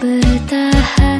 bertahan.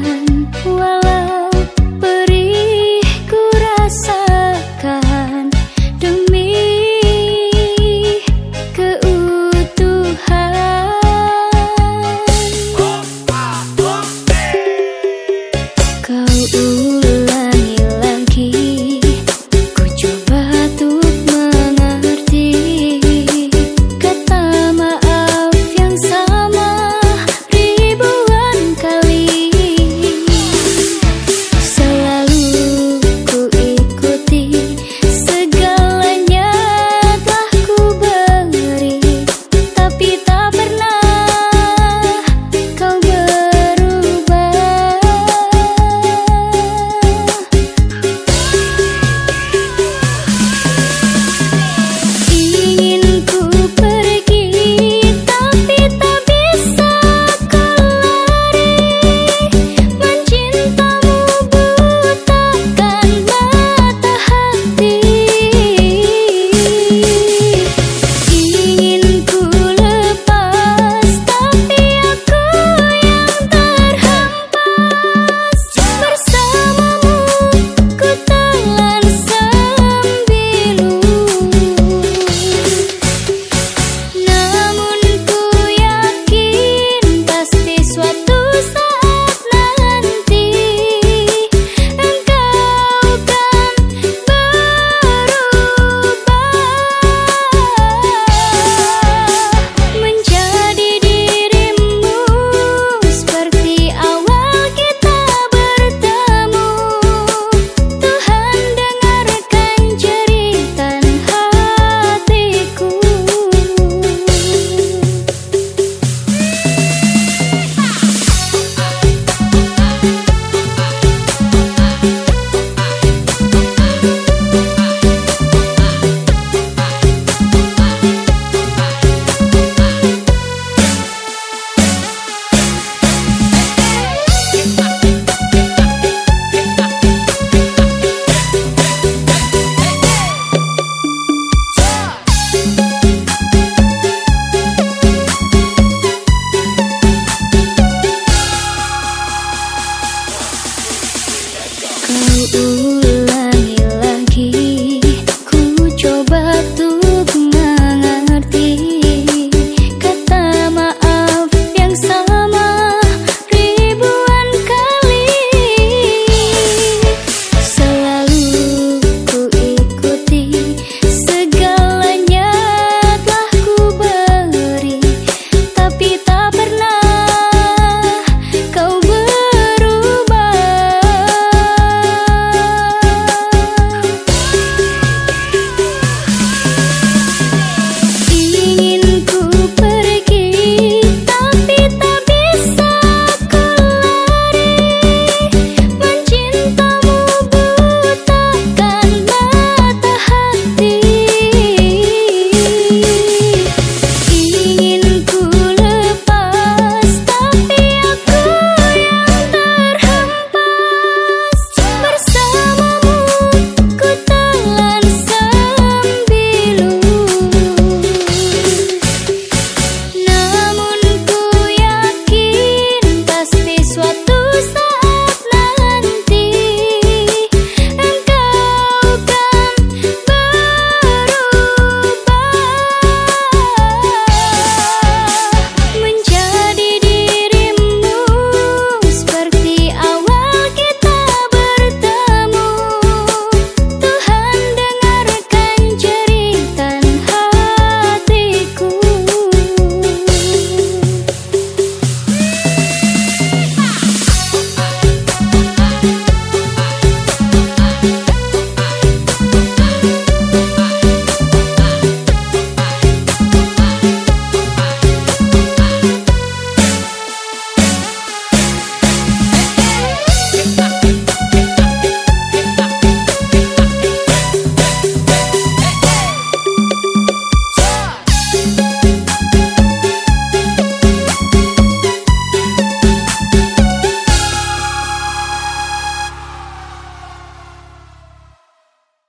ooh.